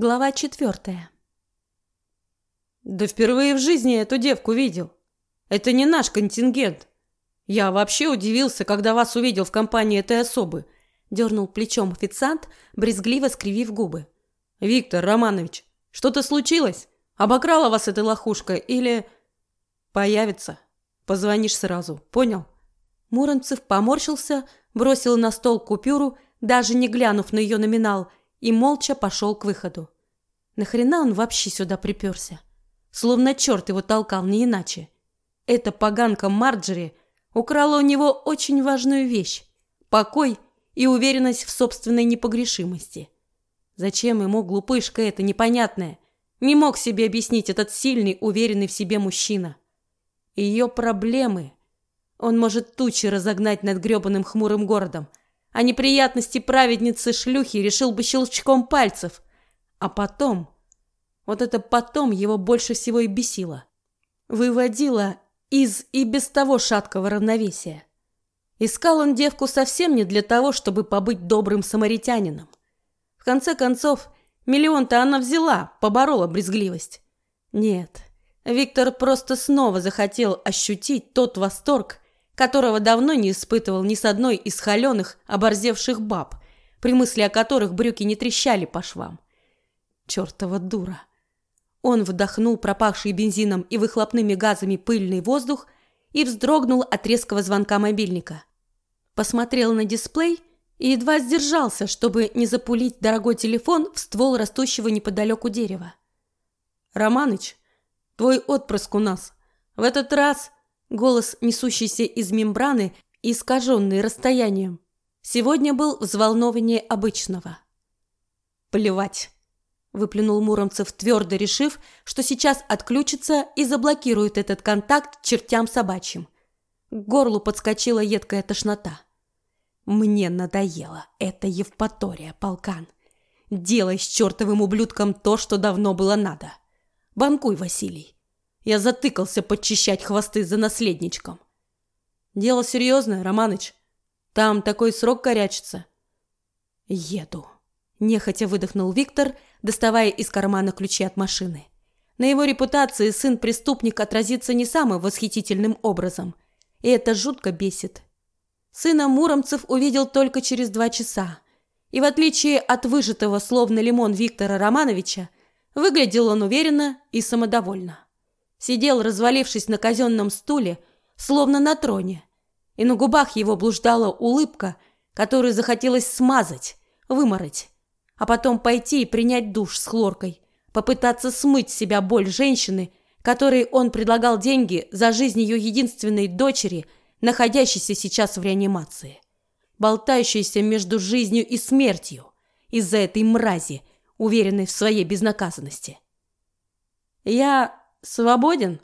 Глава четвертая. Да впервые в жизни я эту девку видел. Это не наш контингент. Я вообще удивился, когда вас увидел в компании этой особы. Дернул плечом официант, брезгливо скривив губы. Виктор Романович, что-то случилось? Обокрала вас эта лохушка или... Появится. Позвонишь сразу, понял? Муромцев поморщился, бросил на стол купюру, даже не глянув на ее номинал, и молча пошел к выходу. Нахрена он вообще сюда приперся? Словно черт его толкал, не иначе. Эта поганка Марджери украла у него очень важную вещь – покой и уверенность в собственной непогрешимости. Зачем ему глупышка эта непонятная? Не мог себе объяснить этот сильный, уверенный в себе мужчина. Ее проблемы он может тучи разогнать над грёбаным хмурым городом, а неприятности праведницы-шлюхи решил бы щелчком пальцев. А потом... Вот это потом его больше всего и бесило. Выводило из и без того шаткого равновесия. Искал он девку совсем не для того, чтобы побыть добрым самаритянином. В конце концов, миллион-то она взяла, поборола брезгливость. Нет, Виктор просто снова захотел ощутить тот восторг, которого давно не испытывал ни с одной из холеных, оборзевших баб, при мысли о которых брюки не трещали по швам. Чертова дура! Он вдохнул пропахший бензином и выхлопными газами пыльный воздух и вздрогнул от резкого звонка мобильника. Посмотрел на дисплей и едва сдержался, чтобы не запулить дорогой телефон в ствол растущего неподалеку дерева. «Романыч, твой отпрыск у нас. В этот раз Голос, несущийся из мембраны, искаженный расстоянием, сегодня был взволнованнее обычного. «Плевать!» – выплюнул Муромцев, твердо решив, что сейчас отключится и заблокирует этот контакт чертям собачьим. К горлу подскочила едкая тошнота. «Мне надоело это Евпатория, полкан. Делай с чертовым ублюдком то, что давно было надо. Банкуй, Василий. Я затыкался подчищать хвосты за наследничком. Дело серьезное, Романыч. Там такой срок корячится. Еду. Нехотя выдохнул Виктор, доставая из кармана ключи от машины. На его репутации сын-преступник отразится не самым восхитительным образом. И это жутко бесит. Сына Муромцев увидел только через два часа. И в отличие от выжатого словно лимон Виктора Романовича, выглядел он уверенно и самодовольно сидел, развалившись на казенном стуле, словно на троне, и на губах его блуждала улыбка, которую захотелось смазать, вымороть, а потом пойти и принять душ с хлоркой, попытаться смыть с себя боль женщины, которой он предлагал деньги за жизнь ее единственной дочери, находящейся сейчас в реанимации, болтающейся между жизнью и смертью из-за этой мрази, уверенной в своей безнаказанности. Я свободен?»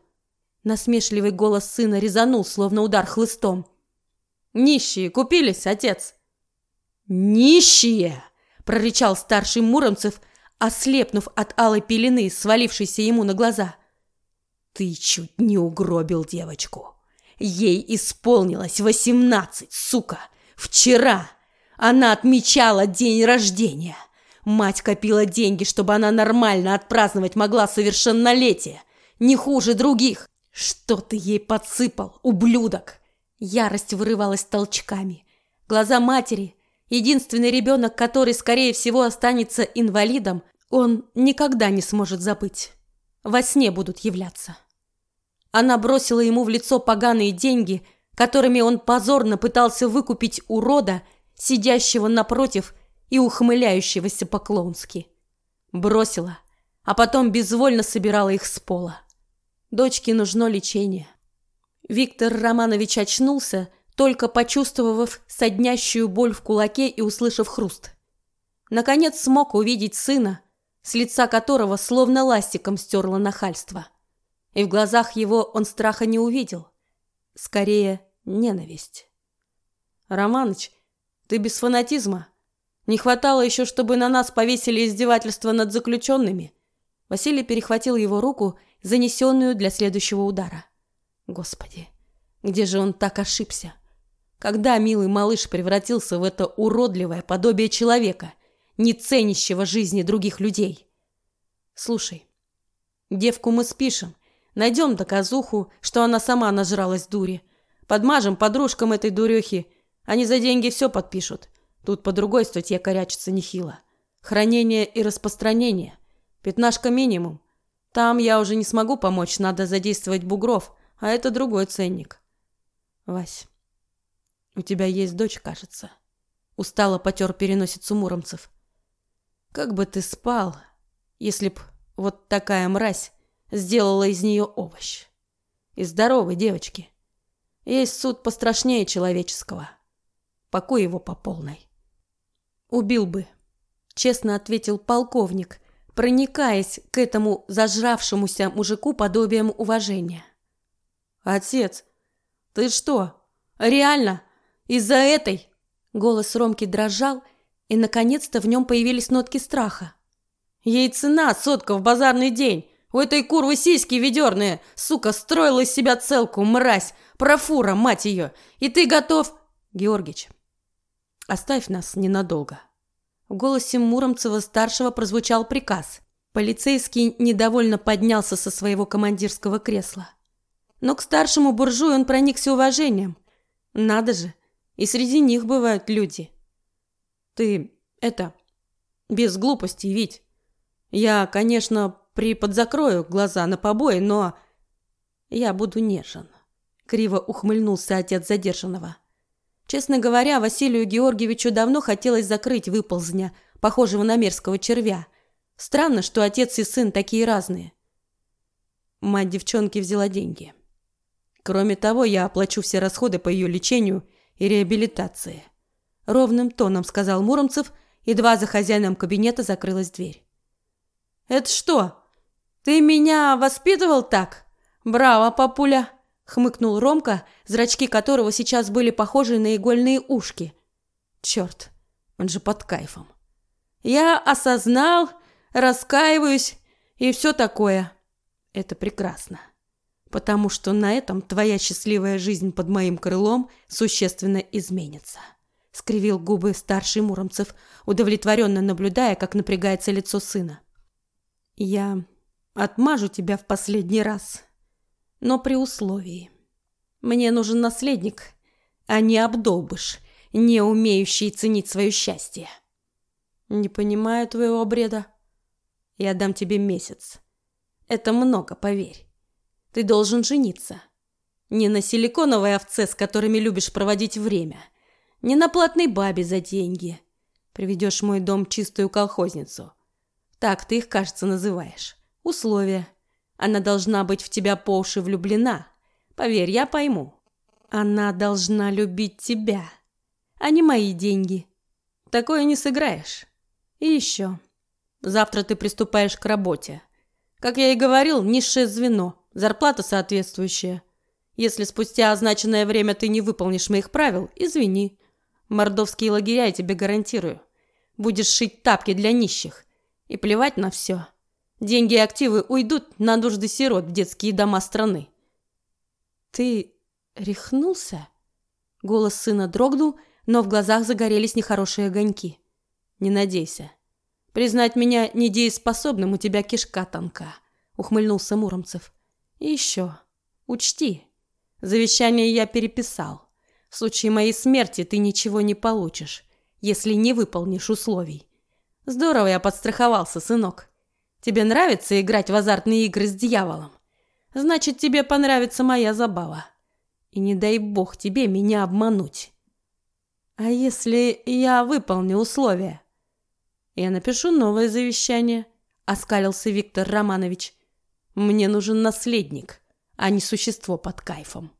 Насмешливый голос сына резанул, словно удар хлыстом. «Нищие купились, отец!» «Нищие!» – прорычал старший Муромцев, ослепнув от алой пелены, свалившейся ему на глаза. «Ты чуть не угробил девочку. Ей исполнилось восемнадцать, сука! Вчера она отмечала день рождения. Мать копила деньги, чтобы она нормально отпраздновать могла совершеннолетие не хуже других. Что ты ей подсыпал, ублюдок? Ярость вырывалась толчками. Глаза матери, единственный ребенок, который, скорее всего, останется инвалидом, он никогда не сможет забыть. Во сне будут являться. Она бросила ему в лицо поганые деньги, которыми он позорно пытался выкупить урода, сидящего напротив и ухмыляющегося по-клоунски. Бросила, а потом безвольно собирала их с пола. Дочке нужно лечение. Виктор Романович очнулся, только почувствовав соднящую боль в кулаке и услышав хруст. Наконец смог увидеть сына, с лица которого словно ластиком стерло нахальство. И в глазах его он страха не увидел. Скорее, ненависть. «Романыч, ты без фанатизма. Не хватало еще, чтобы на нас повесили издевательство над заключенными». Василий перехватил его руку занесенную для следующего удара. Господи, где же он так ошибся? Когда милый малыш превратился в это уродливое подобие человека, не ценящего жизни других людей? Слушай, девку мы спишем, найдем доказуху, что она сама нажралась дури. Подмажем подружкам этой дурехи, они за деньги все подпишут. Тут по другой статье корячится нехило. Хранение и распространение. Пятнашка минимум. Там я уже не смогу помочь, надо задействовать бугров, а это другой ценник. Вась, у тебя есть дочь, кажется. Устало потер переносицу Муромцев. Как бы ты спал, если б вот такая мразь сделала из нее овощ. И здоровой девочки. Есть суд пострашнее человеческого. Покой его по полной. Убил бы, честно ответил полковник, проникаясь к этому зажравшемуся мужику подобием уважения. Отец, ты что, реально из-за этой? Голос Ромки дрожал, и наконец-то в нем появились нотки страха. Ей цена сотка в базарный день. У этой курвы сиськи ведерные. Сука, строила из себя целку, мразь. Профура, мать ее. И ты готов... Георгич, оставь нас ненадолго. В голосе Муромцева-старшего прозвучал приказ. Полицейский недовольно поднялся со своего командирского кресла. Но к старшему буржую он проникся уважением. Надо же, и среди них бывают люди. Ты это без глупостей, Вить. Я, конечно, приподзакрою глаза на побои, но я буду нежен. Криво ухмыльнулся отец задержанного. Честно говоря, Василию Георгиевичу давно хотелось закрыть выползня, похожего на мерзкого червя. Странно, что отец и сын такие разные. Мать девчонки взяла деньги. Кроме того, я оплачу все расходы по ее лечению и реабилитации. Ровным тоном сказал Муромцев, едва за хозяином кабинета закрылась дверь. «Это что? Ты меня воспитывал так? Браво, папуля!» Хмыкнул Ромка, зрачки которого сейчас были похожи на игольные ушки. Черт, он же под кайфом. Я осознал, раскаиваюсь и все такое. Это прекрасно. Потому что на этом твоя счастливая жизнь под моим крылом существенно изменится. Скривил губы старший Муромцев, удовлетворенно наблюдая, как напрягается лицо сына. Я отмажу тебя в последний раз но при условии. Мне нужен наследник, а не обдолбыш, не умеющий ценить свое счастье. Не понимаю твоего бреда. Я дам тебе месяц. Это много, поверь. Ты должен жениться. Не на силиконовой овце, с которыми любишь проводить время. Не на платной бабе за деньги. Приведешь мой дом чистую колхозницу. Так ты их, кажется, называешь. Условия. Она должна быть в тебя по уши влюблена. Поверь, я пойму. Она должна любить тебя, а не мои деньги. Такое не сыграешь. И еще. Завтра ты приступаешь к работе. Как я и говорил, низшее звено, зарплата соответствующая. Если спустя означенное время ты не выполнишь моих правил, извини. Мордовские лагеря я тебе гарантирую. Будешь шить тапки для нищих. И плевать на все. Деньги и активы уйдут на нужды сирот в детские дома страны. Ты рехнулся? Голос сына дрогнул, но в глазах загорелись нехорошие огоньки. Не надейся. Признать меня недееспособным у тебя кишка тонка, ухмыльнулся Муромцев. И еще, учти, завещание я переписал. В случае моей смерти ты ничего не получишь, если не выполнишь условий. Здорово я подстраховался, сынок. Тебе нравится играть в азартные игры с дьяволом? Значит, тебе понравится моя забава. И не дай бог тебе меня обмануть. А если я выполню условия? Я напишу новое завещание, оскалился Виктор Романович. Мне нужен наследник, а не существо под кайфом.